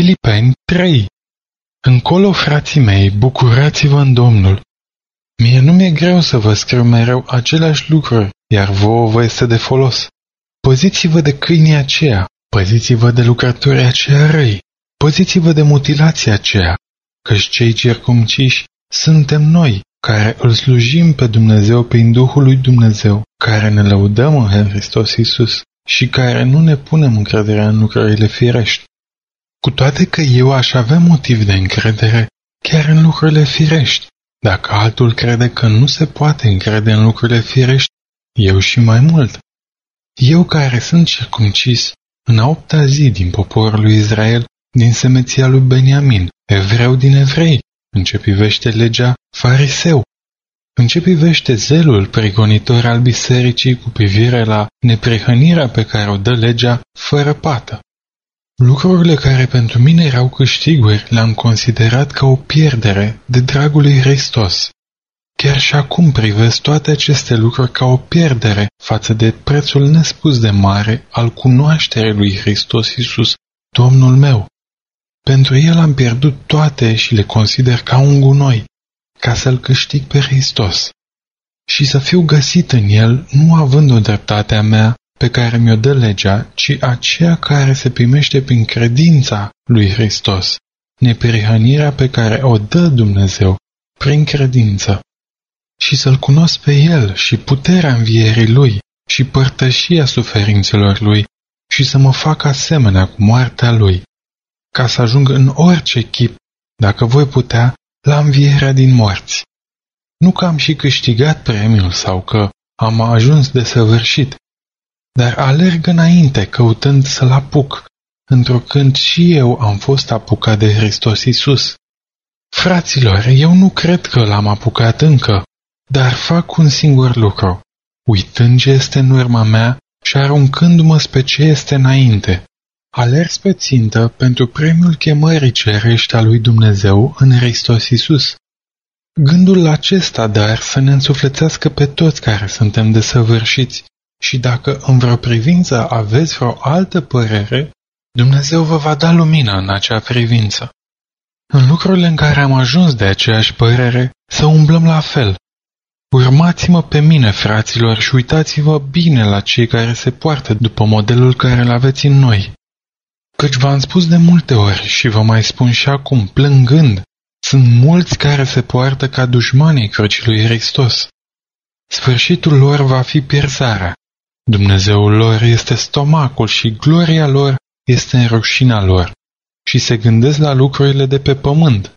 Filipeni 3 Încolo, frații mei, bucurați-vă în Domnul. Mie nu mi-e greu să vă scriu mereu aceleași lucruri, iar vouă vă este de folos. Păziți-vă de câinii aceea, păziți-vă de lucrătorii aceia răi, păziți-vă de mutilația aceea, căci cei circumciși suntem noi, care îl slujim pe Dumnezeu prin Duhul lui Dumnezeu, care ne lăudăm în Hristos Iisus și care nu ne punem încrederea în lucrurile firești. Cu toate că eu aș avea motiv de încredere chiar în lucrurile firești, dacă altul crede că nu se poate încrede în lucrurile firești, eu și mai mult. Eu care sunt circumcis în a opta zi din poporul lui Israel, din semeția lui Beniamin, evreu din evrei, în ce privește legea fariseu, în ce privește zelul pregonitor al bisericii cu privire la neprihănirea pe care o dă legea fără pată. Lucrurile care pentru mine erau câștiguri le-am considerat ca o pierdere de dragul lui Hristos. Chiar și acum privesc toate aceste lucruri ca o pierdere față de prețul nespus de mare al cunoașterii lui Hristos Iisus, Domnul meu. Pentru el am pierdut toate și le consider ca un gunoi, ca să-l câștig pe Hristos. Și să fiu găsit în el, nu având o dreptate mea pe care mi-o dă legea, ci aceea care se primește prin credința lui Hristos, neprihănirea pe care o dă Dumnezeu prin credință. Și să-L cunosc pe El și puterea învierii Lui și părtășia suferințelor Lui și să mă fac asemenea cu moartea Lui, ca să ajung în orice chip, dacă voi putea, la învierea din morți. Nu că am și câștigat premiul sau că am ajuns de săvârșit, dar alerg înainte căutând să-l apuc, întrucând și eu am fost apucat de Hristos Isus. Fraților, eu nu cred că l-am apucat încă, dar fac un singur lucru, uitând ce este în urma mea și aruncându-mă spre ce este înainte. Alerg pe țintă pentru premiul chemării cerești a lui Dumnezeu în Hristos Isus. Gândul acesta, dar, să ne însuflețească pe toți care suntem desăvârșiți și dacă în vreo privință aveți vreo altă părere, Dumnezeu vă va da lumină în acea privință. În lucrurile în care am ajuns de aceeași părere, să umblăm la fel. Urmați-mă pe mine, fraților, și uitați-vă bine la cei care se poartă după modelul care îl aveți în noi. Căci v-am spus de multe ori și vă mai spun și acum, plângând, sunt mulți care se poartă ca dușmanii crucii lui Hristos. Sfârșitul lor va fi pierzarea, Dumnezeul lor este stomacul și gloria lor este în rușina lor și se gândesc la lucrurile de pe pământ.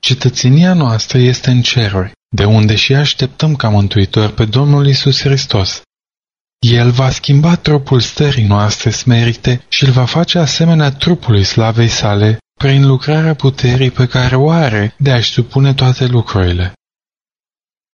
Cetățenia noastră este în ceruri, de unde și așteptăm ca mântuitor pe Domnul Isus Hristos. El va schimba trupul stării noastre smerite și îl va face asemenea trupului slavei sale prin lucrarea puterii pe care o are de a-și supune toate lucrurile.